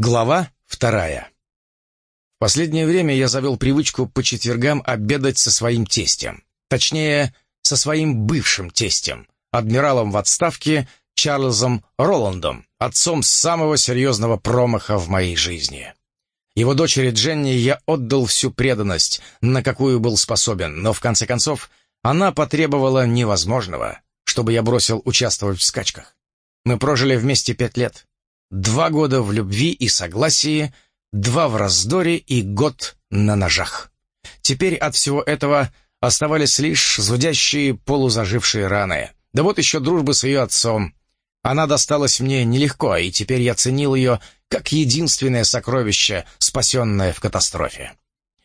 Глава вторая. В последнее время я завел привычку по четвергам обедать со своим тестем. Точнее, со своим бывшим тестем, адмиралом в отставке Чарльзом Роландом, отцом самого серьезного промаха в моей жизни. Его дочери Дженни я отдал всю преданность, на какую был способен, но в конце концов она потребовала невозможного, чтобы я бросил участвовать в скачках. Мы прожили вместе пять лет. Два года в любви и согласии, два в раздоре и год на ножах. Теперь от всего этого оставались лишь зудящие полузажившие раны. Да вот еще дружба с ее отцом. Она досталась мне нелегко, и теперь я ценил ее как единственное сокровище, спасенное в катастрофе.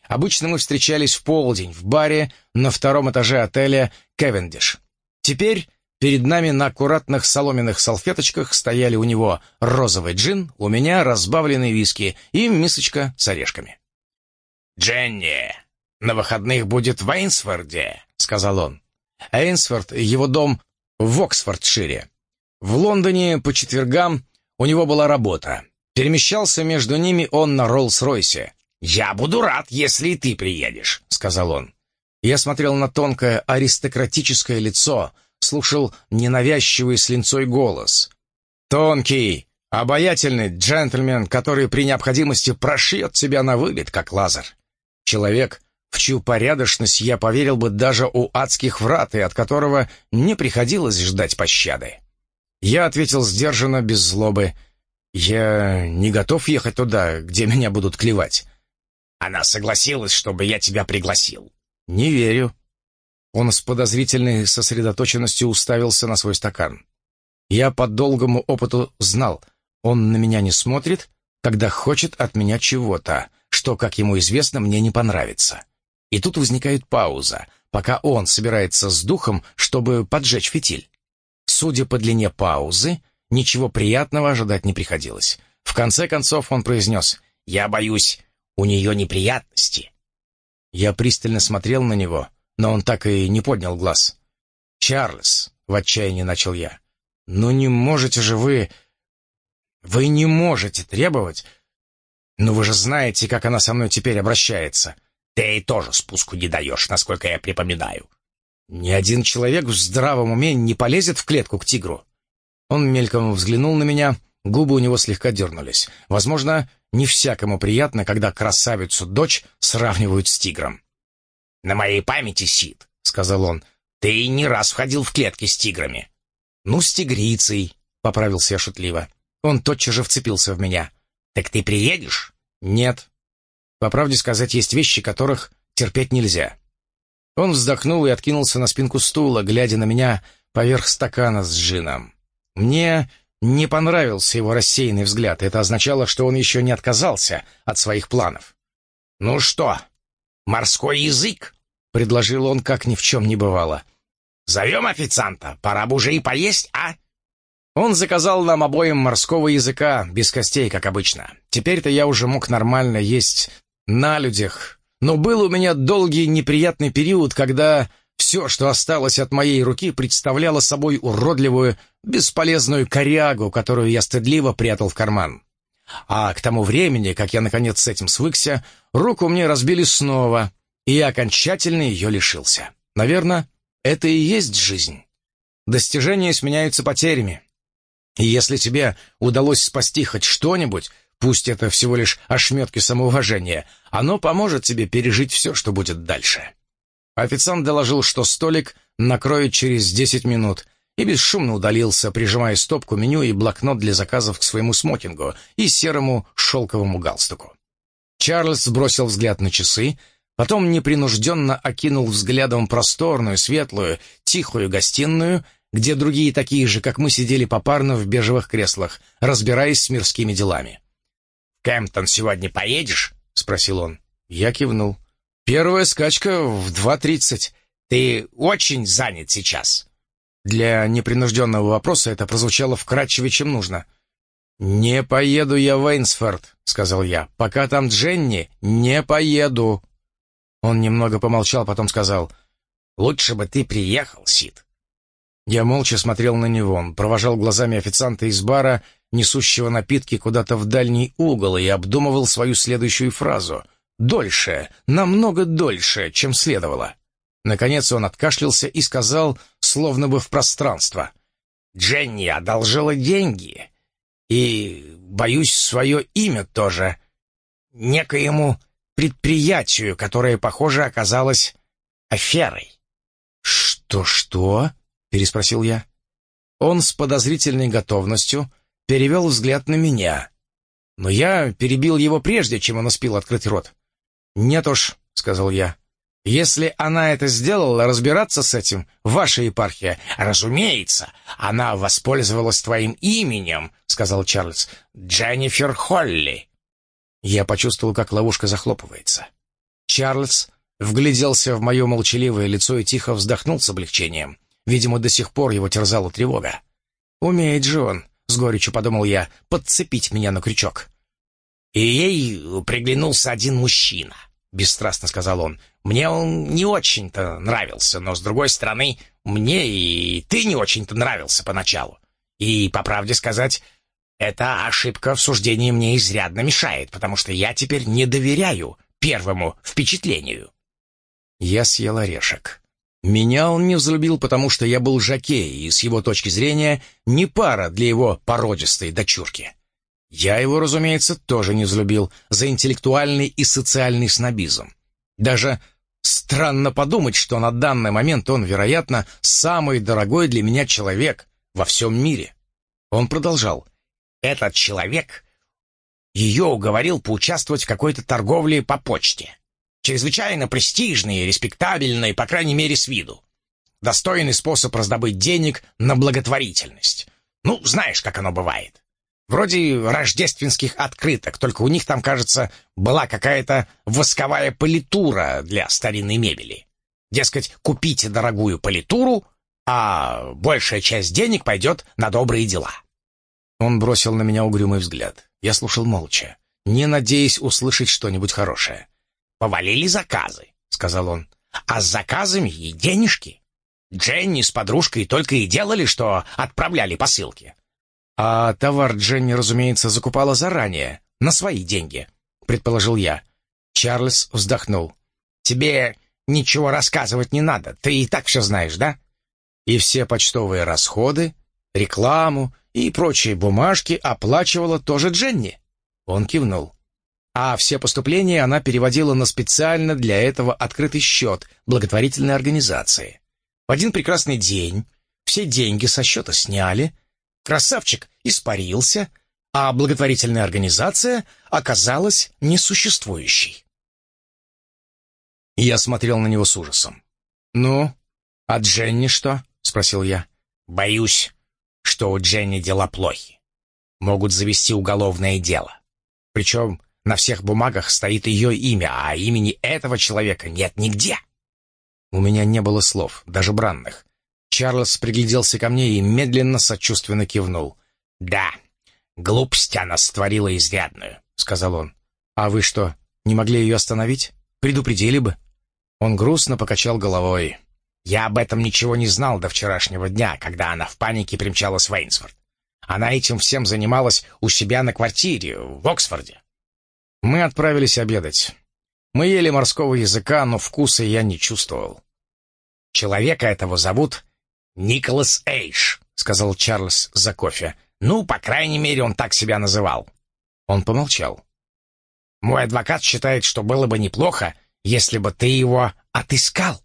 Обычно мы встречались в полдень в баре на втором этаже отеля «Кевендиш». Теперь Перед нами на аккуратных соломенных салфеточках стояли у него розовый джин, у меня разбавленный виски и мисочка с орешками. «Дженни, на выходных будет в Эйнсфорде», — сказал он. Эйнсфорд — его дом в Оксфордшире. В Лондоне по четвергам у него была работа. Перемещался между ними он на Роллс-Ройсе. «Я буду рад, если и ты приедешь», — сказал он. Я смотрел на тонкое аристократическое лицо, слушал ненавязчивый с линцой голос. «Тонкий, обаятельный джентльмен, который при необходимости прошьет тебя на вылет, как лазер. Человек, в чью порядочность я поверил бы даже у адских врат, и от которого не приходилось ждать пощады». Я ответил сдержанно, без злобы. «Я не готов ехать туда, где меня будут клевать». «Она согласилась, чтобы я тебя пригласил». «Не верю». Он с подозрительной сосредоточенностью уставился на свой стакан. Я по долгому опыту знал, он на меня не смотрит, когда хочет от меня чего-то, что, как ему известно, мне не понравится. И тут возникает пауза, пока он собирается с духом, чтобы поджечь фитиль. Судя по длине паузы, ничего приятного ожидать не приходилось. В конце концов он произнес «Я боюсь, у нее неприятности». Я пристально смотрел на него, но он так и не поднял глаз. «Чарльз», — в отчаянии начал я, — «ну не можете же вы... Вы не можете требовать... Ну вы же знаете, как она со мной теперь обращается. Ты ей тоже спуску не даешь, насколько я припоминаю». «Ни один человек в здравом уме не полезет в клетку к тигру». Он мельком взглянул на меня, губы у него слегка дернулись. Возможно, не всякому приятно, когда красавицу-дочь сравнивают с тигром. «На моей памяти, Сид», — сказал он, — «ты не раз входил в клетки с тиграми». «Ну, с тигрицей», — поправился я шутливо. Он тотчас же вцепился в меня. «Так ты приедешь?» «Нет». По правде сказать, есть вещи, которых терпеть нельзя. Он вздохнул и откинулся на спинку стула, глядя на меня поверх стакана с джином. Мне не понравился его рассеянный взгляд. Это означало, что он еще не отказался от своих планов. «Ну что, морской язык?» — предложил он, как ни в чем не бывало. «Зовем официанта, пора бы уже и поесть, а?» Он заказал нам обоим морского языка, без костей, как обычно. Теперь-то я уже мог нормально есть на людях. Но был у меня долгий неприятный период, когда все, что осталось от моей руки, представляло собой уродливую, бесполезную корягу, которую я стыдливо прятал в карман. А к тому времени, как я наконец с этим свыкся, руку мне разбили снова, и я окончательно ее лишился. Наверное, это и есть жизнь. Достижения сменяются потерями. И если тебе удалось спасти хоть что-нибудь, пусть это всего лишь ошметки самоуважения, оно поможет тебе пережить все, что будет дальше. Официант доложил, что столик накроет через десять минут, и бесшумно удалился, прижимая стопку меню и блокнот для заказов к своему смокингу и серому шелковому галстуку. Чарльз бросил взгляд на часы, потом непринужденно окинул взглядом просторную, светлую, тихую гостиную, где другие такие же, как мы, сидели попарно в бежевых креслах, разбираясь с мирскими делами. «Кэмптон сегодня поедешь?» — спросил он. Я кивнул. «Первая скачка в два тридцать. Ты очень занят сейчас?» Для непринужденного вопроса это прозвучало вкратчивее, чем нужно. «Не поеду я в Эйнсфорд», — сказал я. «Пока там Дженни, не поеду». Он немного помолчал, потом сказал. «Лучше бы ты приехал, Сид». Я молча смотрел на него. Он провожал глазами официанта из бара, несущего напитки куда-то в дальний угол, и обдумывал свою следующую фразу. «Дольше, намного дольше, чем следовало». Наконец он откашлялся и сказал, словно бы в пространство. «Дженни одолжила деньги. И, боюсь, свое имя тоже. Некоему предприятию, которое, похоже, оказалось аферой». «Что-что?» — переспросил я. Он с подозрительной готовностью перевел взгляд на меня. Но я перебил его прежде, чем он успел открыть рот. «Нет уж», — сказал я, если она это сделала, разбираться с этим — ваша епархия. Разумеется, она воспользовалась твоим именем, — сказал Чарльз. Дженнифер Холли. Я почувствовал, как ловушка захлопывается. Чарльз вгляделся в мое молчаливое лицо и тихо вздохнул с облегчением. Видимо, до сих пор его терзала тревога. «Умеет же он», — с горечью подумал я, — «подцепить меня на крючок». И ей приглянулся один мужчина —— бесстрастно сказал он. «Мне он не очень-то нравился, но, с другой стороны, мне и ты не очень-то нравился поначалу. И, по правде сказать, эта ошибка в суждении мне изрядно мешает, потому что я теперь не доверяю первому впечатлению». Я съел орешек. Меня он не взлюбил, потому что я был жакей, и с его точки зрения не пара для его породистой дочурки. Я его, разумеется, тоже не взлюбил за интеллектуальный и социальный снобизм. Даже странно подумать, что на данный момент он, вероятно, самый дорогой для меня человек во всем мире. Он продолжал. «Этот человек ее уговорил поучаствовать в какой-то торговле по почте. Чрезвычайно престижный и респектабельный, по крайней мере, с виду. Достойный способ раздобыть денег на благотворительность. Ну, знаешь, как оно бывает. Вроде рождественских открыток, только у них там, кажется, была какая-то восковая политура для старинной мебели. Дескать, купите дорогую политуру, а большая часть денег пойдет на добрые дела. Он бросил на меня угрюмый взгляд. Я слушал молча, не надеясь услышать что-нибудь хорошее. «Повалили заказы», — сказал он. «А с заказами и денежки. Дженни с подружкой только и делали, что отправляли посылки. «А товар Дженни, разумеется, закупала заранее, на свои деньги», — предположил я. Чарльз вздохнул. «Тебе ничего рассказывать не надо, ты и так все знаешь, да?» И все почтовые расходы, рекламу и прочие бумажки оплачивала тоже Дженни. Он кивнул. А все поступления она переводила на специально для этого открытый счет благотворительной организации. В один прекрасный день все деньги со счета сняли, Красавчик испарился, а благотворительная организация оказалась несуществующей. Я смотрел на него с ужасом. «Ну, а Дженни что?» — спросил я. «Боюсь, что у Дженни дела плохи. Могут завести уголовное дело. Причем на всех бумагах стоит ее имя, а имени этого человека нет нигде». У меня не было слов, даже бранных. Чарльз пригляделся ко мне и медленно сочувственно кивнул. «Да, глупость она створила изрядную», — сказал он. «А вы что, не могли ее остановить? Предупредили бы?» Он грустно покачал головой. «Я об этом ничего не знал до вчерашнего дня, когда она в панике примчалась в Эйнсфорд. Она этим всем занималась у себя на квартире в Оксфорде». Мы отправились обедать. Мы ели морского языка, но вкуса я не чувствовал. «Человека этого зовут «Николас Эйш», — сказал Чарльз за кофе. «Ну, по крайней мере, он так себя называл». Он помолчал. «Мой адвокат считает, что было бы неплохо, если бы ты его отыскал».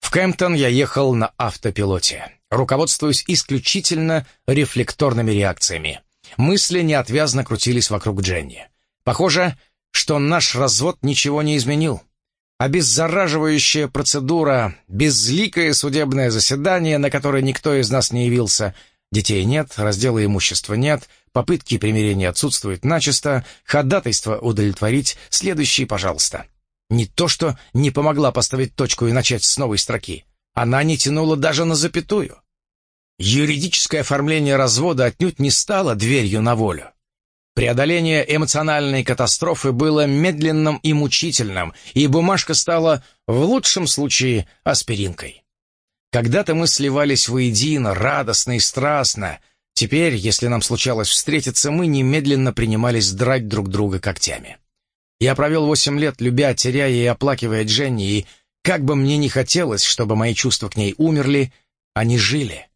В Кемптон я ехал на автопилоте, руководствуясь исключительно рефлекторными реакциями. Мысли неотвязно крутились вокруг Дженни. Похоже, что наш развод ничего не изменил. Обеззараживающая процедура, безликое судебное заседание, на которое никто из нас не явился. Детей нет, раздела имущества нет, попытки примирения отсутствуют начисто, ходатайство удовлетворить, следующий, пожалуйста. Не то, что не помогла поставить точку и начать с новой строки. Она не тянула даже на запятую. Юридическое оформление развода отнюдь не стало дверью на волю. Преодоление эмоциональной катастрофы было медленным и мучительным, и бумажка стала, в лучшем случае, аспиринкой. Когда-то мы сливались воедино, радостно и страстно, Теперь, если нам случалось встретиться, мы немедленно принимались драть друг друга когтями. Я провел восемь лет, любя, теряя и оплакивая Дженни, и как бы мне ни хотелось, чтобы мои чувства к ней умерли, они жили.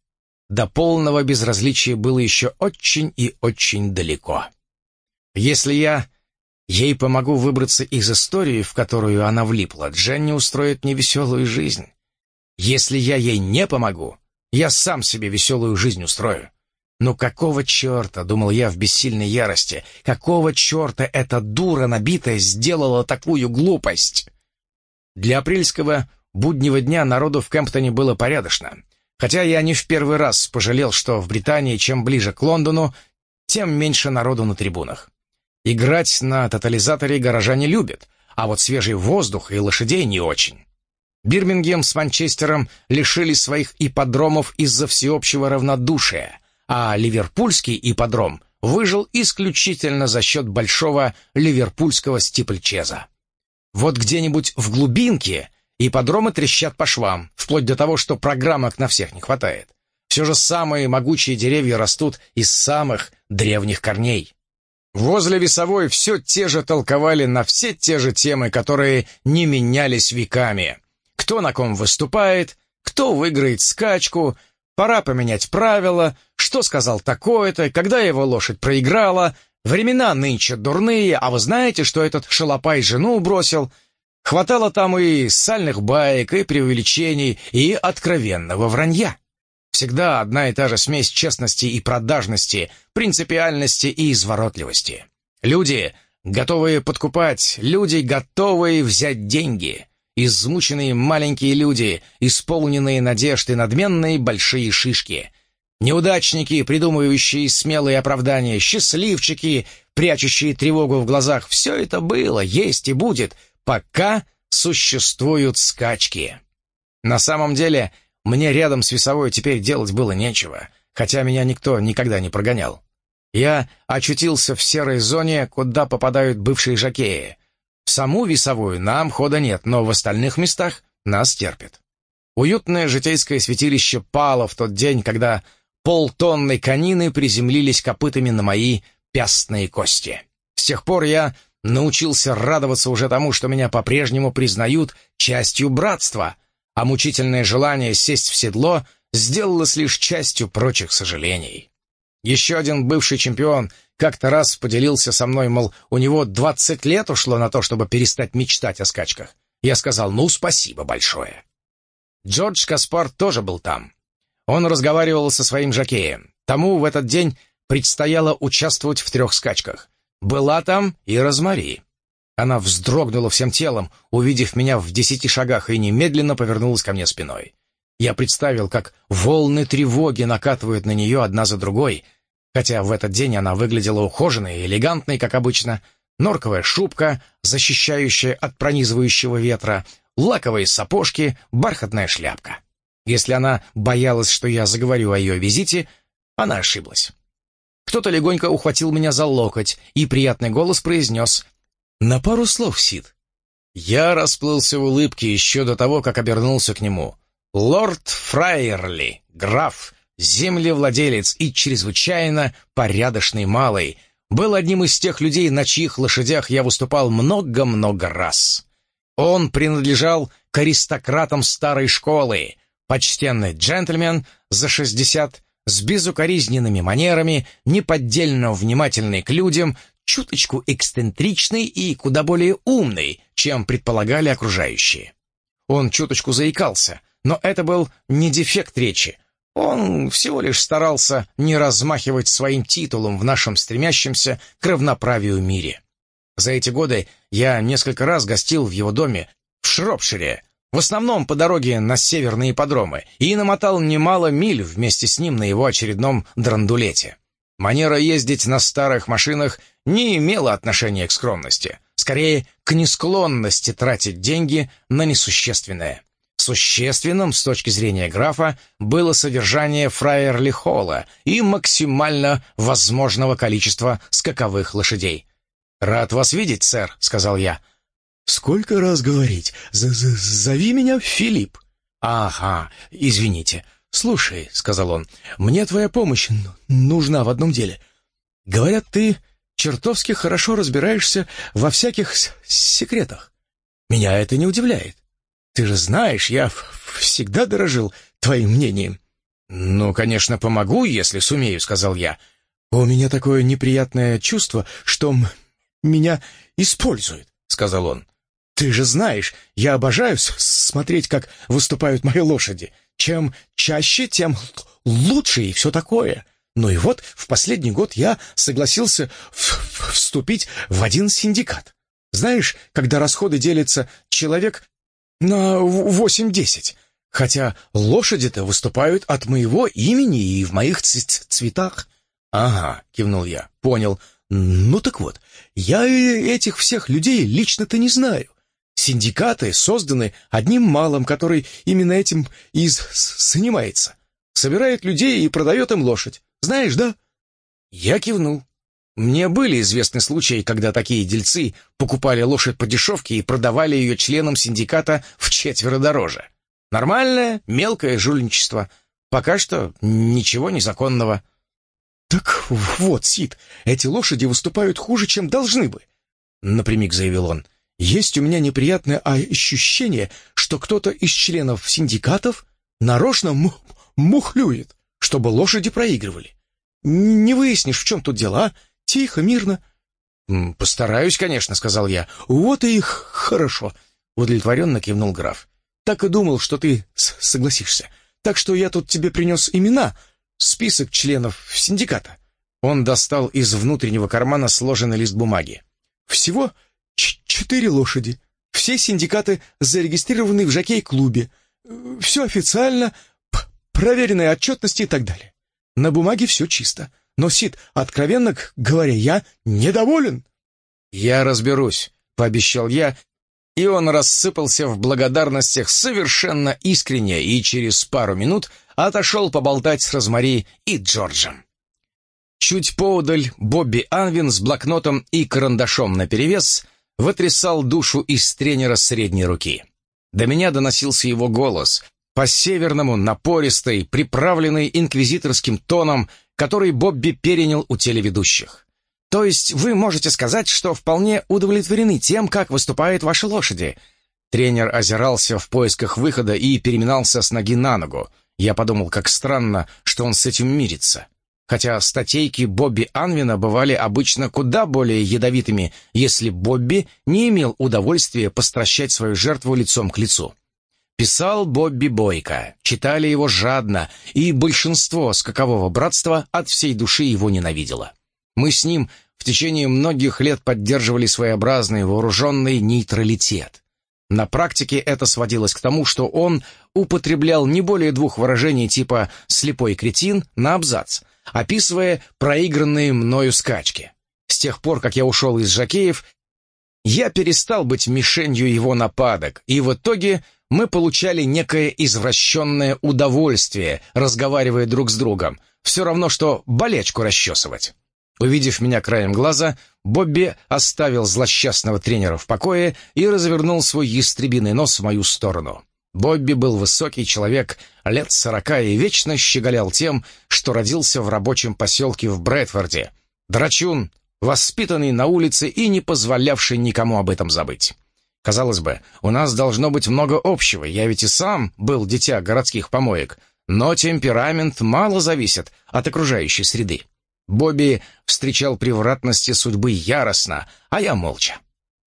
До полного безразличия было еще очень и очень далеко. Если я ей помогу выбраться из истории, в которую она влипла, Дженни устроит мне веселую жизнь. Если я ей не помогу, я сам себе веселую жизнь устрою. Но какого черта, думал я в бессильной ярости, какого черта эта дура набитая сделала такую глупость? Для апрельского буднего дня народу в Кемптоне было порядочно. Хотя я не в первый раз пожалел, что в Британии чем ближе к Лондону, тем меньше народу на трибунах. Играть на тотализаторе горожане любят, а вот свежий воздух и лошадей не очень. Бирмингем с Манчестером лишились своих ипподромов из-за всеобщего равнодушия, а ливерпульский ипподром выжил исключительно за счет большого ливерпульского стипльчеза. Вот где-нибудь в глубинке ипподромы трещат по швам, вплоть до того, что программок на всех не хватает. Все же самые могучие деревья растут из самых древних корней. Возле весовой все те же толковали на все те же темы, которые не менялись веками. Кто на ком выступает, кто выиграет скачку, пора поменять правила, что сказал такое-то, когда его лошадь проиграла, времена нынче дурные, а вы знаете, что этот шалопай жену бросил? Хватало там и сальных баек, и преувеличений, и откровенного вранья. Всегда одна и та же смесь честности и продажности, принципиальности и изворотливости. Люди, готовые подкупать, люди, готовые взять деньги. Измученные маленькие люди, исполненные надежды, надменные большие шишки. Неудачники, придумывающие смелые оправдания, счастливчики, прячущие тревогу в глазах. Все это было, есть и будет, пока существуют скачки. На самом деле, мне рядом с весовой теперь делать было нечего, хотя меня никто никогда не прогонял. Я очутился в серой зоне, куда попадают бывшие жакеи. В саму весовую нам хода нет, но в остальных местах нас терпят. Уютное житейское святилище пало в тот день, когда полтонны конины приземлились копытами на мои пястные кости. С тех пор я научился радоваться уже тому, что меня по-прежнему признают частью братства — а мучительное желание сесть в седло сделалось лишь частью прочих сожалений. Еще один бывший чемпион как-то раз поделился со мной, мол, у него 20 лет ушло на то, чтобы перестать мечтать о скачках. Я сказал, ну, спасибо большое. Джордж Каспар тоже был там. Он разговаривал со своим жокеем. Тому в этот день предстояло участвовать в трех скачках. Была там и Розмари. Она вздрогнула всем телом, увидев меня в десяти шагах, и немедленно повернулась ко мне спиной. Я представил, как волны тревоги накатывают на нее одна за другой, хотя в этот день она выглядела ухоженной и элегантной, как обычно, норковая шубка, защищающая от пронизывающего ветра, лаковые сапожки, бархатная шляпка. Если она боялась, что я заговорю о ее визите, она ошиблась. Кто-то легонько ухватил меня за локоть, и приятный голос произнес «На пару слов, Сид». Я расплылся в улыбке еще до того, как обернулся к нему. Лорд Фрайерли, граф, землевладелец и чрезвычайно порядочный малый, был одним из тех людей, на чьих лошадях я выступал много-много раз. Он принадлежал к аристократам старой школы, почтенный джентльмен за шестьдесят, с безукоризненными манерами, неподдельно внимательный к людям, чуточку эксцентричный и куда более умный, чем предполагали окружающие. Он чуточку заикался, но это был не дефект речи. Он всего лишь старался не размахивать своим титулом в нашем стремящемся к равноправию мире. За эти годы я несколько раз гостил в его доме в Шропшире, в основном по дороге на северные подромы, и намотал немало миль вместе с ним на его очередном драндулете. Манера ездить на старых машинах не имела отношения к скромности, скорее к несклонности тратить деньги на несущественное. Существенным с точки зрения графа было содержание фраерли-холла и максимально возможного количества скаковых лошадей. «Рад вас видеть, сэр», — сказал я. «Сколько раз говорить? З -з Зови меня Филипп». «Ага, извините. «Слушай», — сказал он, — «мне твоя помощь нужна в одном деле. Говорят, ты чертовски хорошо разбираешься во всяких секретах. Меня это не удивляет. Ты же знаешь, я всегда дорожил твоим мнением». «Ну, конечно, помогу, если сумею», — сказал я. «У меня такое неприятное чувство, что меня используют», — сказал он. «Ты же знаешь, я обожаю смотреть, как выступают мои лошади. Чем чаще, тем лучше и все такое. Ну и вот в последний год я согласился вступить в один синдикат. Знаешь, когда расходы делятся человек на восемь-десять, хотя лошади-то выступают от моего имени и в моих цветах. «Ага», — кивнул я, — «понял. Ну так вот, я этих всех людей лично-то не знаю. Синдикаты созданы одним малым, который именно этим и занимается. Собирает людей и продает им лошадь. Знаешь, да?» Я кивнул. Мне были известны случаи, когда такие дельцы покупали лошадь по дешевке и продавали ее членам синдиката в четверо дороже. Нормальное, мелкое жульничество. Пока что ничего незаконного. «Так вот, Сид, эти лошади выступают хуже, чем должны бы», — напрямик заявил он. Есть у меня неприятное ощущение, что кто-то из членов синдикатов нарочно мухлюет, чтобы лошади проигрывали. Не выяснишь, в чем тут дела? Тихо, мирно. «Постараюсь, конечно», — сказал я. «Вот и их хорошо», — удовлетворенно кивнул граф. «Так и думал, что ты согласишься. Так что я тут тебе принес имена, список членов синдиката». Он достал из внутреннего кармана сложенный лист бумаги. «Всего четыре лошади. Все синдикаты зарегистрированы в жокей-клубе. Все официально, проверенная отчетности и так далее. На бумаге все чисто. Но, Сид, откровенно говоря, я недоволен. «Я разберусь», — пообещал я, и он рассыпался в благодарностях совершенно искренне и через пару минут отошел поболтать с Розмари и Джорджем. Чуть поодаль Бобби Анвин с блокнотом и карандашом наперевес вытрясал душу из тренера средней руки. До меня доносился его голос, по-северному напористый, приправленный инквизиторским тоном, который Бобби перенял у телеведущих. То есть вы можете сказать, что вполне удовлетворены тем, как выступают ваши лошади. Тренер озирался в поисках выхода и переминался с ноги на ногу. Я подумал, как странно, что он с этим мирится хотя статейки Бобби Анвина бывали обычно куда более ядовитыми, если Бобби не имел удовольствия постращать свою жертву лицом к лицу. Писал Бобби Бойко, читали его жадно, и большинство скакового братства от всей души его ненавидело. Мы с ним в течение многих лет поддерживали своеобразный вооруженный нейтралитет. На практике это сводилось к тому, что он употреблял не более двух выражений типа «слепой кретин» на абзац – описывая проигранные мною скачки. С тех пор, как я ушел из Жакеев, я перестал быть мишенью его нападок, и в итоге мы получали некое извращенное удовольствие, разговаривая друг с другом, все равно, что болячку расчесывать. Увидев меня краем глаза, Бобби оставил злосчастного тренера в покое и развернул свой ястребиный нос в мою сторону. Бобби был высокий человек, лет сорока, и вечно щеголял тем, что родился в рабочем поселке в Брэдфорде. Драчун, воспитанный на улице и не позволявший никому об этом забыть. Казалось бы, у нас должно быть много общего, я ведь и сам был дитя городских помоек, но темперамент мало зависит от окружающей среды. Бобби встречал превратности судьбы яростно, а я молча.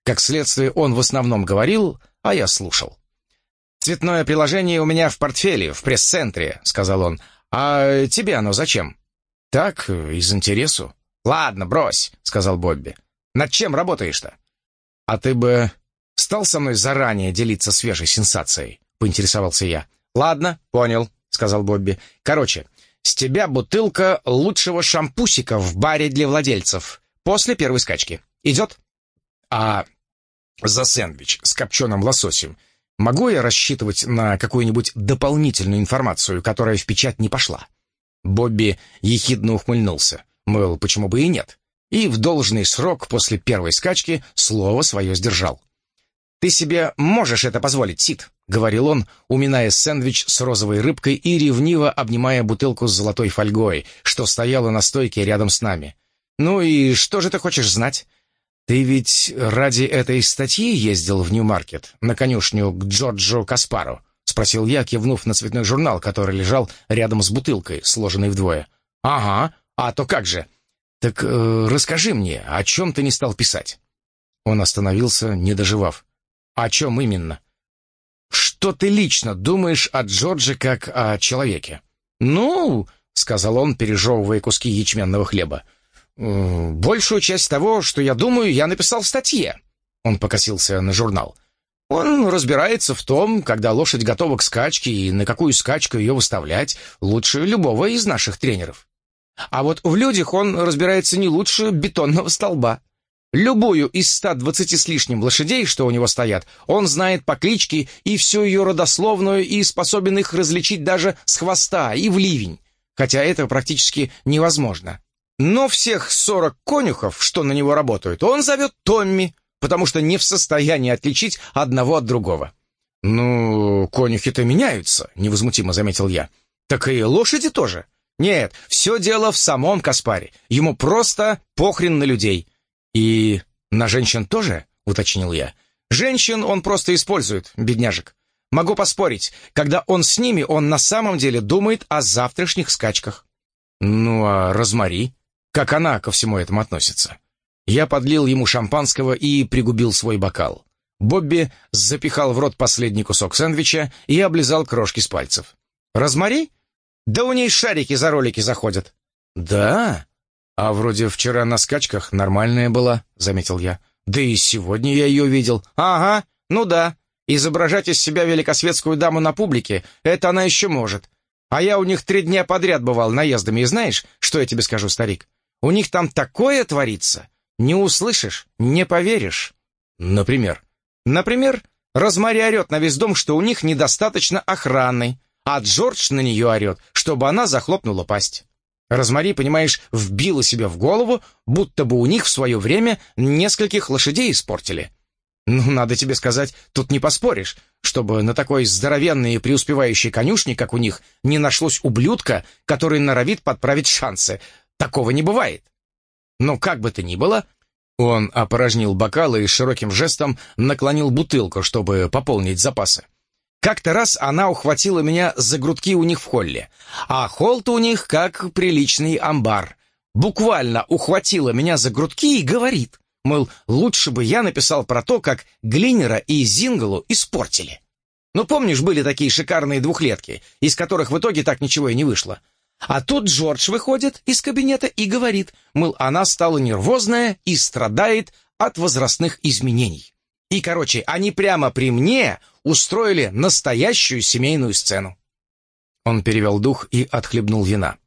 Как следствие, он в основном говорил, а я слушал. «Цветное приложение у меня в портфеле, в пресс-центре», — сказал он. «А тебе оно зачем?» «Так, из интересу». «Ладно, брось», — сказал Бобби. «Над чем работаешь-то?» «А ты бы стал со мной заранее делиться свежей сенсацией?» — поинтересовался я. «Ладно, понял», — сказал Бобби. «Короче, с тебя бутылка лучшего шампусика в баре для владельцев после первой скачки. Идет?» «А за сэндвич с копченым лососем Могу я рассчитывать на какую-нибудь дополнительную информацию, которая в печать не пошла?» Бобби ехидно ухмыльнулся. Мол, почему бы и нет? И в должный срок после первой скачки слово свое сдержал. «Ты себе можешь это позволить, Сид?» — говорил он, уминая сэндвич с розовой рыбкой и ревниво обнимая бутылку с золотой фольгой, что стояла на стойке рядом с нами. «Ну и что же ты хочешь знать? Ты ведь ради этой статьи ездил в Нью-Маркет, на конюшню к Джорджу Каспару?» — спросил я, кивнув на цветной журнал, который лежал рядом с бутылкой, сложенной вдвое. «Ага, а то как же?» «Так э, расскажи мне, о чем ты не стал писать?» Он остановился, не доживав. «О чем именно?» «Что ты лично думаешь о Джордже как о человеке?» «Ну...» — сказал он, пережевывая куски ячменного хлеба. «Э, «Большую часть того, что я думаю, я написал в статье». Он покосился на журнал. «Он разбирается в том, когда лошадь готова к скачке и на какую скачку ее выставлять, лучше любого из наших тренеров. А вот в людях он разбирается не лучше бетонного столба. Любую из 120 с лишним лошадей, что у него стоят, он знает по кличке и всю ее родословную и способен их различить даже с хвоста и в ливень, хотя это практически невозможно. Но всех 40 конюхов, что на него работают, он зовет Томми, потому что не в состоянии отличить одного от другого. «Ну, конюхи-то меняются», — невозмутимо заметил я. «Так и лошади тоже». «Нет, все дело в самом Каспаре. Ему просто похрен на людей». «И на женщин тоже?» — уточнил я. «Женщин он просто использует, бедняжек. Могу поспорить, когда он с ними, он на самом деле думает о завтрашних скачках». «Ну, а Розмари? Как она ко всему этому относится?» Я подлил ему шампанского и пригубил свой бокал. Бобби запихал в рот последний кусок сэндвича и облизал крошки с пальцев. «Розмари? Да у ней шарики за ролики заходят». «Да? «А вроде вчера на скачках нормальная была», — заметил я. «Да и сегодня я ее видел». «Ага, ну да. Изображать из себя великосветскую даму на публике — это она еще может. А я у них три дня подряд бывал наездами, и знаешь, что я тебе скажу, старик? У них там такое творится. Не услышишь, не поверишь». «Например?» «Например, Розмари орет на весь дом, что у них недостаточно охраны, а Джордж на нее орет, чтобы она захлопнула пасть». Розмари, понимаешь, вбила себе в голову, будто бы у них в свое время нескольких лошадей испортили. Ну, надо тебе сказать, тут не поспоришь, чтобы на такой здоровенной и преуспевающей конюшне, как у них, не нашлось ублюдка, который норовит подправить шансы. Такого не бывает. Но как бы то ни было, он опорожнил бокалы и широким жестом наклонил бутылку, чтобы пополнить запасы. Как-то раз она ухватила меня за грудки у них в холле, а холл-то у них как приличный амбар. Буквально ухватила меня за грудки и говорит, мол, лучше бы я написал про то, как Глинера и Зингалу испортили. Ну, помнишь, были такие шикарные двухлетки, из которых в итоге так ничего и не вышло. А тут Джордж выходит из кабинета и говорит, мол, она стала нервозная и страдает от возрастных изменений. И, короче, они прямо при мне устроили настоящую семейную сцену. Он перевел дух и отхлебнул вина.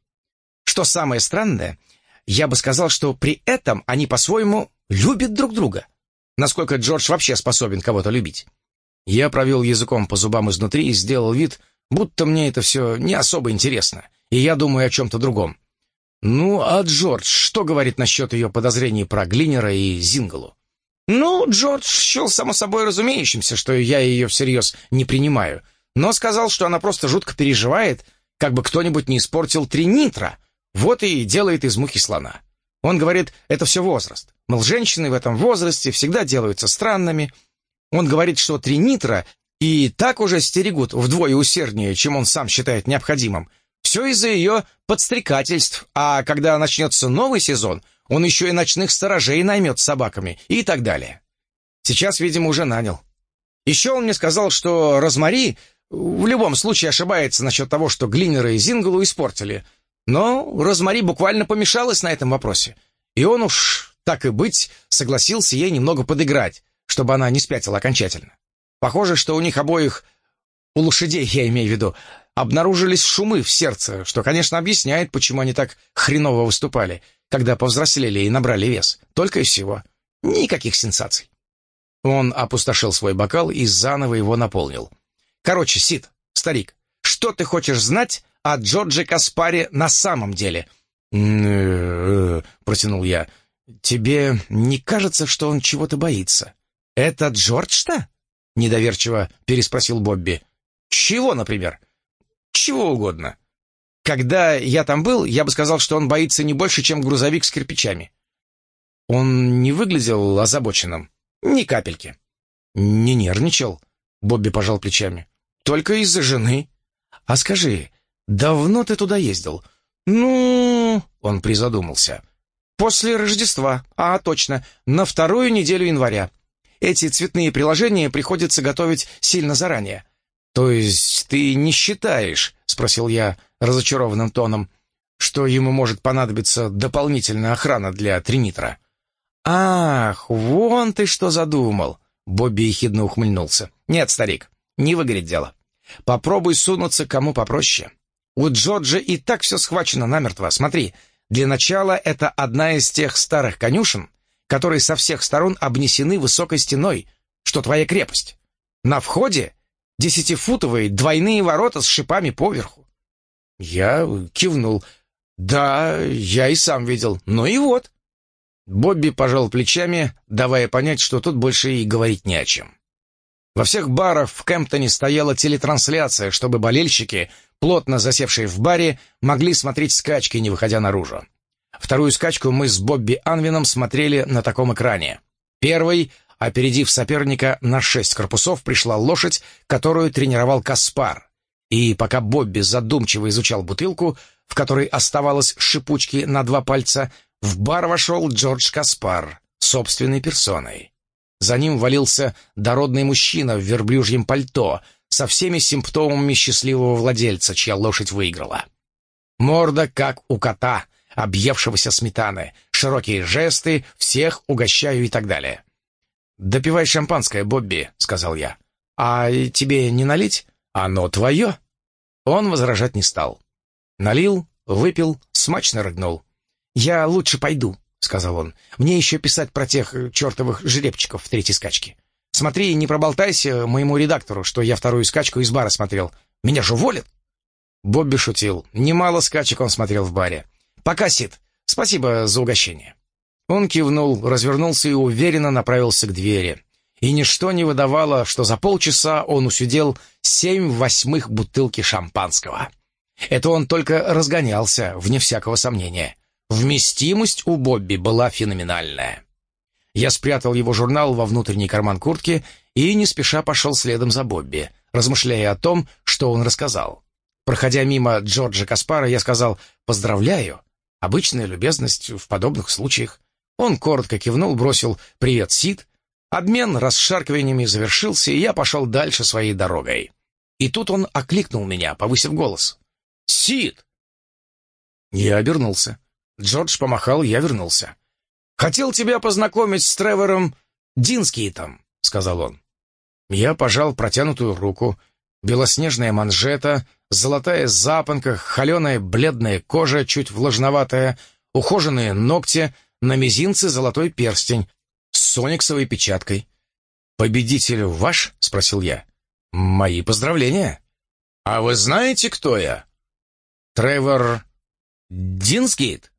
Что самое странное, я бы сказал, что при этом они по-своему любят друг друга. Насколько Джордж вообще способен кого-то любить. Я провел языком по зубам изнутри и сделал вид, будто мне это все не особо интересно, и я думаю о чем-то другом. Ну, а Джордж что говорит насчет ее подозрений про Глинера и Зингалу? Ну, Джордж счел само собой разумеющимся, что я ее всерьез не принимаю, но сказал, что она просто жутко переживает, как бы кто-нибудь не испортил три нитра, вот и делает из мухи слона. Он говорит, это все возраст. Мол, женщины в этом возрасте всегда делаются странными. Он говорит, что три нитра и так уже стерегут вдвое усерднее, чем он сам считает необходимым. Все из-за ее подстрекательств, а когда начнется новый сезон, он еще и ночных сторожей наймет с собаками и так далее. Сейчас, видимо, уже нанял. Еще он мне сказал, что Розмари в любом случае ошибается насчет того, что Глинера и Зингалу испортили. Но Розмари буквально помешалась на этом вопросе. И он уж, так и быть, согласился ей немного подыграть, чтобы она не спятила окончательно. Похоже, что у них обоих, у лошадей я имею в виду, обнаружились шумы в сердце, что, конечно, объясняет, почему они так хреново выступали, когда повзрослели и набрали вес. Только и всего. Никаких сенсаций. Он опустошил свой бокал и заново его наполнил. «Короче, Сид, старик, что ты хочешь знать о Джордже Каспаре на самом деле?» протянул я. «Тебе не кажется, что он чего-то боится?» «Это Джордж-то?» — недоверчиво переспросил Бобби. «Чего, например?» «Чего угодно. Когда я там был, я бы сказал, что он боится не больше, чем грузовик с кирпичами». Он не выглядел озабоченным. Ни капельки. «Не нервничал?» — Бобби пожал плечами. «Только из-за жены. А скажи, давно ты туда ездил?» «Ну...» — он призадумался. «После Рождества. А, точно. На вторую неделю января. Эти цветные приложения приходится готовить сильно заранее». «То есть ты не считаешь, — спросил я разочарованным тоном, — что ему может понадобиться дополнительная охрана для тринитра?» «Ах, вон ты что задумал!» Бобби ехидно ухмыльнулся. «Нет, старик, не выгорит дело. Попробуй сунуться кому попроще. У Джорджа и так все схвачено намертво. Смотри, для начала это одна из тех старых конюшен, которые со всех сторон обнесены высокой стеной, что твоя крепость. На входе десятифутовые двойные ворота с шипами поверху. Я кивнул. Да, я и сам видел. Ну и вот. Бобби пожал плечами, давая понять, что тут больше и говорить не о чем. Во всех барах в Кемптоне стояла телетрансляция, чтобы болельщики, плотно засевшие в баре, могли смотреть скачки, не выходя наружу. Вторую скачку мы с Бобби Анвином смотрели на таком экране. Первый, опередив соперника на шесть корпусов, пришла лошадь, которую тренировал Каспар. И пока Бобби задумчиво изучал бутылку, в которой оставалось шипучки на два пальца, в бар вошел Джордж Каспар, собственной персоной. За ним валился дородный мужчина в верблюжьем пальто со всеми симптомами счастливого владельца, чья лошадь выиграла. Морда, как у кота, объевшегося сметаны, широкие жесты, всех угощаю и так далее. «Допивай шампанское, Бобби», — сказал я. «А тебе не налить? Оно твое». Он возражать не стал. Налил, выпил, смачно рыгнул. «Я лучше пойду», — сказал он. «Мне еще писать про тех чертовых жеребчиков в третьей скачке. Смотри, не проболтайся моему редактору, что я вторую скачку из бара смотрел. Меня же уволят!» Бобби шутил. Немало скачек он смотрел в баре. «Пока, Сид. Спасибо за угощение». Он кивнул, развернулся и уверенно направился к двери. И ничто не выдавало, что за полчаса он усидел семь восьмых бутылки шампанского. Это он только разгонялся, вне всякого сомнения. Вместимость у Бобби была феноменальная. Я спрятал его журнал во внутренний карман куртки и не спеша пошел следом за Бобби, размышляя о том, что он рассказал. Проходя мимо Джорджа Каспара, я сказал «Поздравляю». Обычная любезность в подобных случаях. Он коротко кивнул, бросил «Привет, Сид». Обмен расшаркиваниями завершился, и я пошел дальше своей дорогой. И тут он окликнул меня, повысив голос. «Сид!» Я обернулся. Джордж помахал, я вернулся. «Хотел тебя познакомить с Тревором Динскиитом», — сказал он. Я пожал протянутую руку. Белоснежная манжета, золотая запонка, холеная бледная кожа, чуть влажноватая, ухоженные ногти, на мизинце золотой перстень с сониксовой печаткой. «Победитель ваш?» — спросил я. «Мои поздравления». «А вы знаете, кто я?» «Тревор Динскейт?»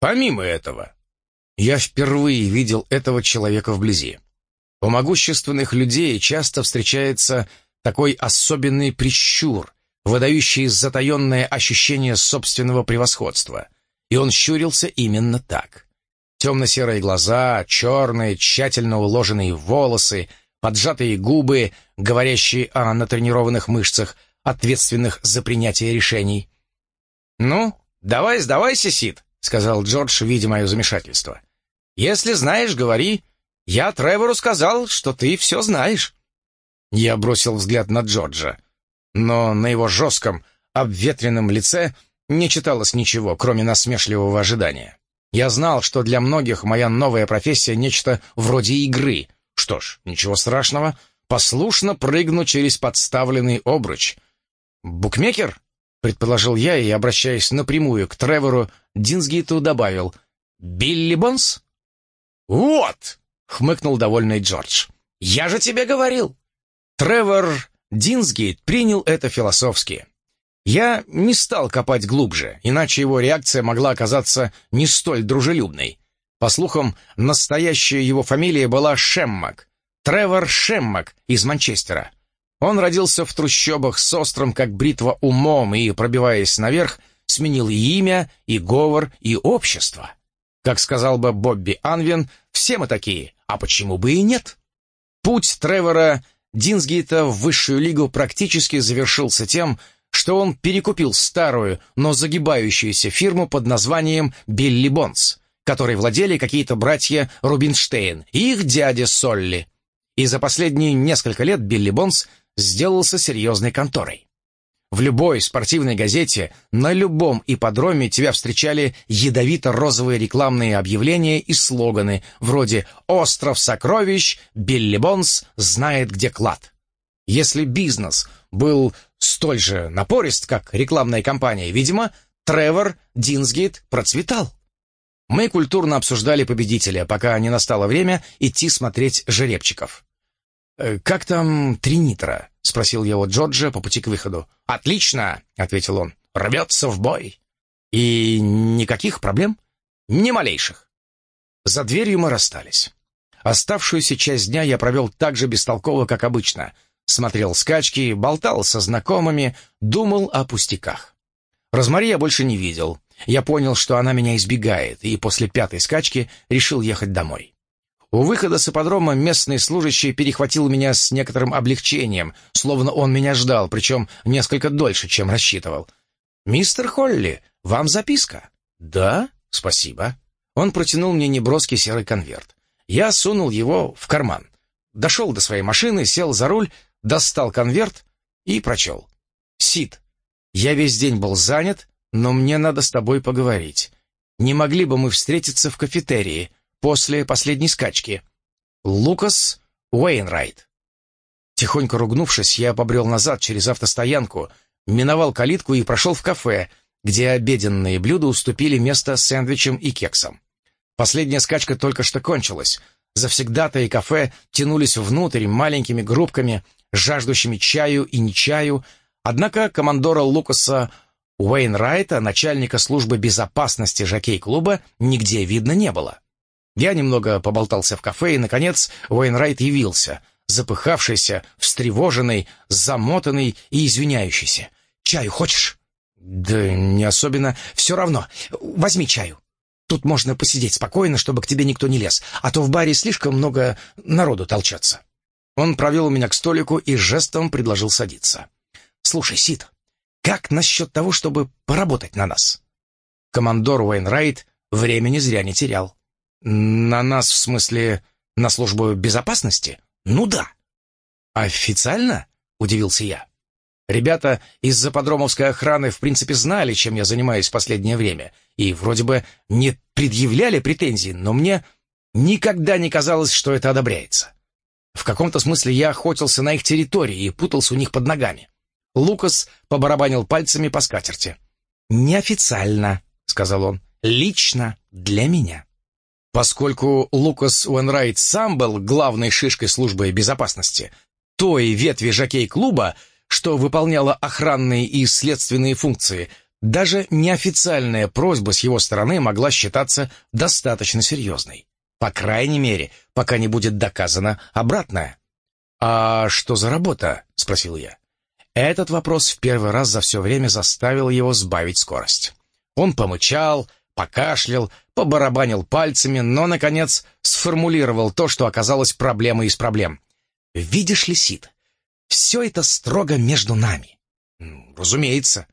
Помимо этого, я впервые видел этого человека вблизи. У могущественных людей часто встречается такой особенный прищур, выдающий затаенное ощущение собственного превосходства. И он щурился именно так. Темно-серые глаза, черные, тщательно уложенные волосы, поджатые губы, говорящие о натренированных мышцах, ответственных за принятие решений. «Ну, давай сдавайся, Сид», — сказал Джордж, видя мое замешательство. «Если знаешь, говори. Я Тревору сказал, что ты все знаешь». Я бросил взгляд на Джорджа, но на его жестком, обветренном лице не читалось ничего, кроме насмешливого ожидания. Я знал, что для многих моя новая профессия — нечто вроде игры. Что ж, ничего страшного, послушно прыгну через подставленный обруч. «Букмекер?» — предположил я и, обращаясь напрямую к Тревору, Динсгейту добавил «Билли Бонс?» «Вот!» — хмыкнул довольный Джордж. «Я же тебе говорил!» Тревор Динсгейт принял это философски. Я не стал копать глубже, иначе его реакция могла оказаться не столь дружелюбной. По слухам, настоящая его фамилия была Шеммак. Тревор Шеммак из Манчестера. Он родился в трущобах с острым, как бритва, умом и, пробиваясь наверх, сменил и имя, и говор, и общество. Как сказал бы Бобби Анвин, все мы такие, а почему бы и нет? Путь Тревора Динсгейта в высшую лигу практически завершился тем, что он перекупил старую, но загибающуюся фирму под названием «Билли Бонс», которой владели какие-то братья Рубинштейн и их дядя Солли. И за последние несколько лет Билли Бонс сделался серьезной конторой. В любой спортивной газете, на любом ипподроме тебя встречали ядовито-розовые рекламные объявления и слоганы вроде «Остров сокровищ», «Билли Бонс знает, где клад». Если бизнес был столь же напорист, как рекламная кампания, видимо, Тревор Динсгейт процветал. Мы культурно обсуждали победителя, пока не настало время идти смотреть жеребчиков. «Э, «Как там Тринитро?» — спросил у Джорджа по пути к выходу. «Отлично!» — ответил он. «Рвется в бой!» «И никаких проблем?» «Ни малейших!» За дверью мы расстались. Оставшуюся часть дня я провел так же бестолково, как обычно. Смотрел скачки, болтал со знакомыми, думал о пустяках. Розмари я больше не видел. Я понял, что она меня избегает, и после пятой скачки решил ехать домой. У выхода с ипподрома местный служащий перехватил меня с некоторым облегчением, словно он меня ждал, причем несколько дольше, чем рассчитывал. «Мистер Холли, вам записка?» «Да, спасибо». Он протянул мне неброский серый конверт. Я сунул его в карман. Дошел до своей машины, сел за руль, достал конверт и прочел. «Сид, я весь день был занят, но мне надо с тобой поговорить. Не могли бы мы встретиться в кафетерии?» после последней скачки. Лукас Уэйнрайт. Тихонько ругнувшись, я побрел назад через автостоянку, миновал калитку и прошел в кафе, где обеденные блюда уступили место сэндвичам и кексам. Последняя скачка только что кончилась. Завсегдатые кафе тянулись внутрь маленькими группками, жаждущими чаю и не чаю, однако командора Лукаса Уэйнрайта, начальника службы безопасности жокей-клуба, нигде видно не было. Я немного поболтался в кафе, и, наконец, Уэйнрайт явился, запыхавшийся, встревоженный, замотанный и извиняющийся. «Чаю хочешь?» «Да не особенно. Все равно. Возьми чаю. Тут можно посидеть спокойно, чтобы к тебе никто не лез, а то в баре слишком много народу толчаться». Он провел меня к столику и жестом предложил садиться. «Слушай, Сид, как насчет того, чтобы поработать на нас?» Командор Уэйнрайт времени зря не терял. «На нас, в смысле, на службу безопасности? Ну да». «Официально?» — удивился я. Ребята из заподромовской охраны в принципе знали, чем я занимаюсь в последнее время, и вроде бы не предъявляли претензий, но мне никогда не казалось, что это одобряется. В каком-то смысле я охотился на их территории и путался у них под ногами. Лукас побарабанил пальцами по скатерти. «Неофициально», — сказал он, — «лично для меня». Поскольку Лукас Уэнрайт сам был главной шишкой службы безопасности, той ветви жокей-клуба, что выполняла охранные и следственные функции, даже неофициальная просьба с его стороны могла считаться достаточно серьезной. По крайней мере, пока не будет доказано обратное. «А что за работа?» — спросил я. Этот вопрос в первый раз за все время заставил его сбавить скорость. Он помычал, покашлял, побарабанил пальцами, но, наконец, сформулировал то, что оказалось проблемой из проблем. «Видишь ли, Сид, все это строго между нами». «Разумеется.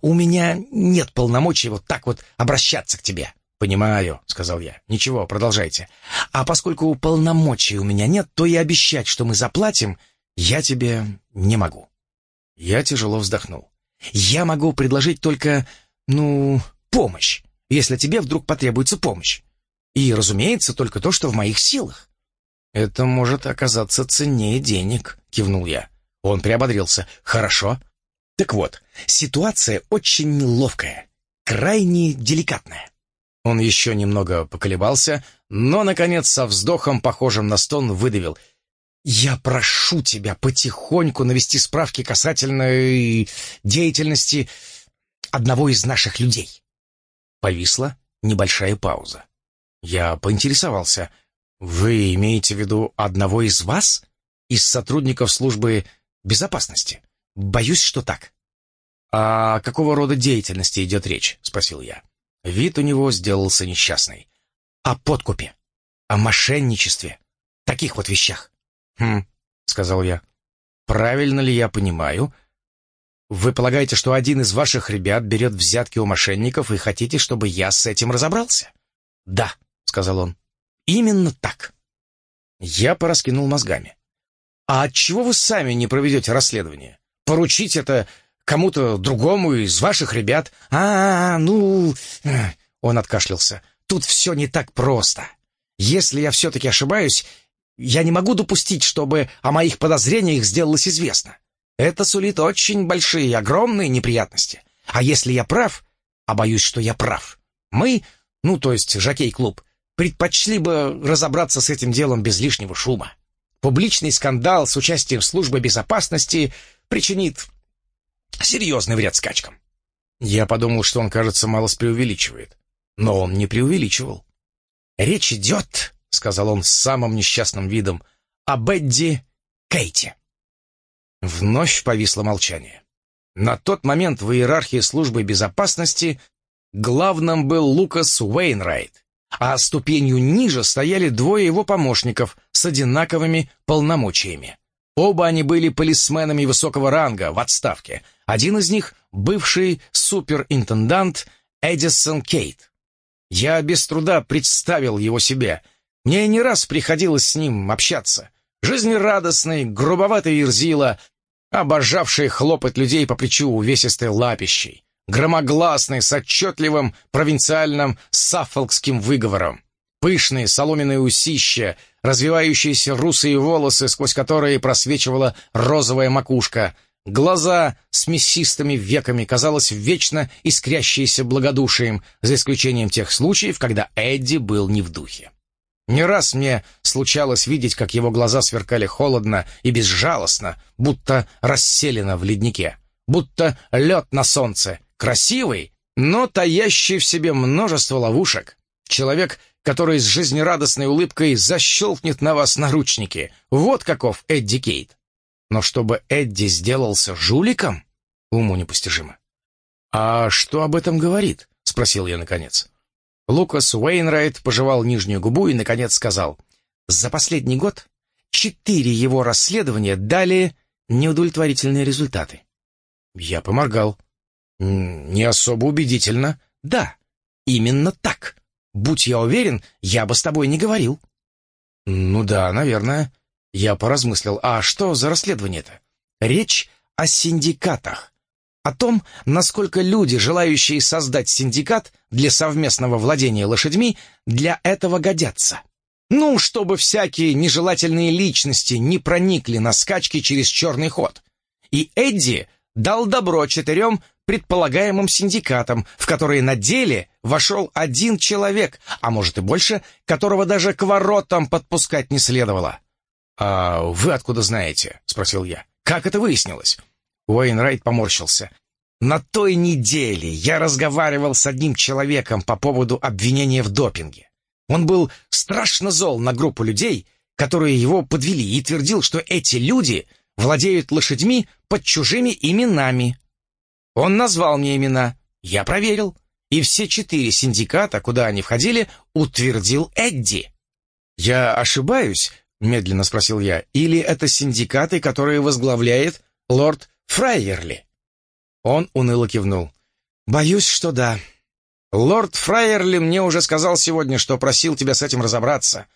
У меня нет полномочий вот так вот обращаться к тебе». «Понимаю», — сказал я. «Ничего, продолжайте. А поскольку полномочий у меня нет, то и обещать, что мы заплатим, я тебе не могу». Я тяжело вздохнул. «Я могу предложить только, ну, помощь если тебе вдруг потребуется помощь. И, разумеется, только то, что в моих силах. «Это может оказаться ценнее денег», — кивнул я. Он приободрился. «Хорошо. Так вот, ситуация очень неловкая, крайне деликатная». Он еще немного поколебался, но, наконец, со вздохом, похожим на стон, выдавил. «Я прошу тебя потихоньку навести справки касательно э, деятельности одного из наших людей. Повисла небольшая пауза. Я поинтересовался. Вы имеете в виду одного из вас? Из сотрудников службы безопасности? Боюсь, что так. «А какого рода деятельности идет речь?» — спросил я. Вид у него сделался несчастный. «О подкупе, о мошенничестве, таких вот вещах». «Хм», — сказал я. «Правильно ли я понимаю? Вы полагаете, что один из ваших ребят берет взятки у мошенников и хотите, чтобы я с этим разобрался?» «Да», — сказал он. «Именно так». Я пораскинул мозгами. «А отчего вы сами не проведете расследование? Поручить это кому-то другому из ваших ребят. А, ну...» Он откашлялся. «Тут все не так просто. Если я все-таки ошибаюсь, я не могу допустить, чтобы о моих подозрениях сделалось известно. Это сулит очень большие, огромные неприятности. А если я прав, а боюсь, что я прав, мы, ну, то есть Жокей-клуб, предпочли бы разобраться с этим делом без лишнего шума. Публичный скандал с участием службы безопасности причинит Серьезный вред скачкам. Я подумал, что он, кажется, мало преувеличивает. Но он не преувеличивал. «Речь идет», — сказал он с самым несчастным видом, — «о Бедди Кейти». Вновь повисло молчание. На тот момент в иерархии службы безопасности главным был Лукас Уэйнрайт, а ступенью ниже стояли двое его помощников с одинаковыми полномочиями. Оба они были полисменами высокого ранга в отставке, один из них — бывший суперинтендант Эдисон Кейт. Я без труда представил его себе. Мне не раз приходилось с ним общаться. Жизнерадостный, грубоватый верзила, обожавший хлопать людей по плечу увесистой лапищей, громогласный, с отчетливым провинциальным саффолкским выговором, пышные соломенные усища, развивающиеся русые волосы, сквозь которые просвечивала розовая макушка — Глаза с мясистыми веками, казалось, вечно искрящиеся благодушием, за исключением тех случаев, когда Эдди был не в духе. Не раз мне случалось видеть, как его глаза сверкали холодно и безжалостно, будто расселено в леднике, будто лед на солнце, красивый, но таящий в себе множество ловушек. Человек, который с жизнерадостной улыбкой защелкнет на вас наручники. Вот каков Эдди Кейт. Но чтобы Эдди сделался жуликом, уму непостижимо. «А что об этом говорит?» — спросил я наконец. Лукас Уэйнрайт пожевал нижнюю губу и, наконец, сказал, «За последний год четыре его расследования дали неудовлетворительные результаты». Я поморгал. «Не особо убедительно». «Да, именно так. Будь я уверен, я бы с тобой не говорил». «Ну да, наверное. Я поразмыслил, а что за расследование-то? Речь о синдикатах. О том, насколько люди, желающие создать синдикат для совместного владения лошадьми, для этого годятся. Ну, чтобы всякие нежелательные личности не проникли на скачки через черный ход. И Эдди дал добро четырем предполагаемым синдикатам, в которые на деле вошел один человек, а может и больше, которого даже к воротам подпускать не следовало. «А вы откуда знаете?» — спросил я. «Как это выяснилось?» Уэйнрайт поморщился. «На той неделе я разговаривал с одним человеком по поводу обвинения в допинге. Он был страшно зол на группу людей, которые его подвели, и твердил, что эти люди владеют лошадьми под чужими именами. Он назвал мне имена, я проверил, и все четыре синдиката, куда они входили, утвердил Эдди. Я ошибаюсь, — медленно спросил я. «Или это синдикаты, которые возглавляет лорд Фрайерли?» Он уныло кивнул. «Боюсь, что да. Лорд Фрайерли мне уже сказал сегодня, что просил тебя с этим разобраться.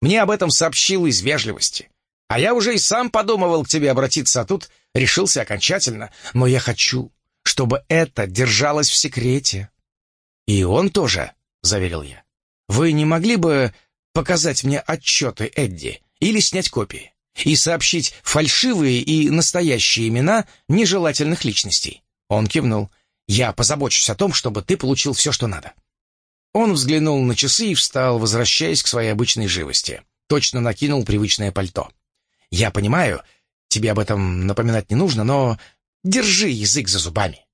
Мне об этом сообщил из вежливости. А я уже и сам подумывал к тебе обратиться, а тут решился окончательно. Но я хочу, чтобы это держалось в секрете». «И он тоже», — заверил я. «Вы не могли бы показать мне отчеты Эдди или снять копии и сообщить фальшивые и настоящие имена нежелательных личностей. Он кивнул. «Я позабочусь о том, чтобы ты получил все, что надо». Он взглянул на часы и встал, возвращаясь к своей обычной живости. Точно накинул привычное пальто. «Я понимаю, тебе об этом напоминать не нужно, но держи язык за зубами».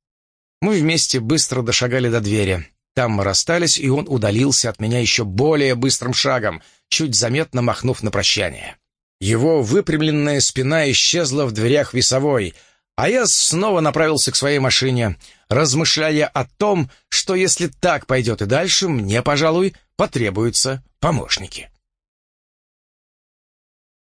Мы вместе быстро дошагали до двери. Там мы расстались, и он удалился от меня еще более быстрым шагом, чуть заметно махнув на прощание. Его выпрямленная спина исчезла в дверях весовой, а я снова направился к своей машине, размышляя о том, что если так пойдет и дальше, мне, пожалуй, потребуются помощники.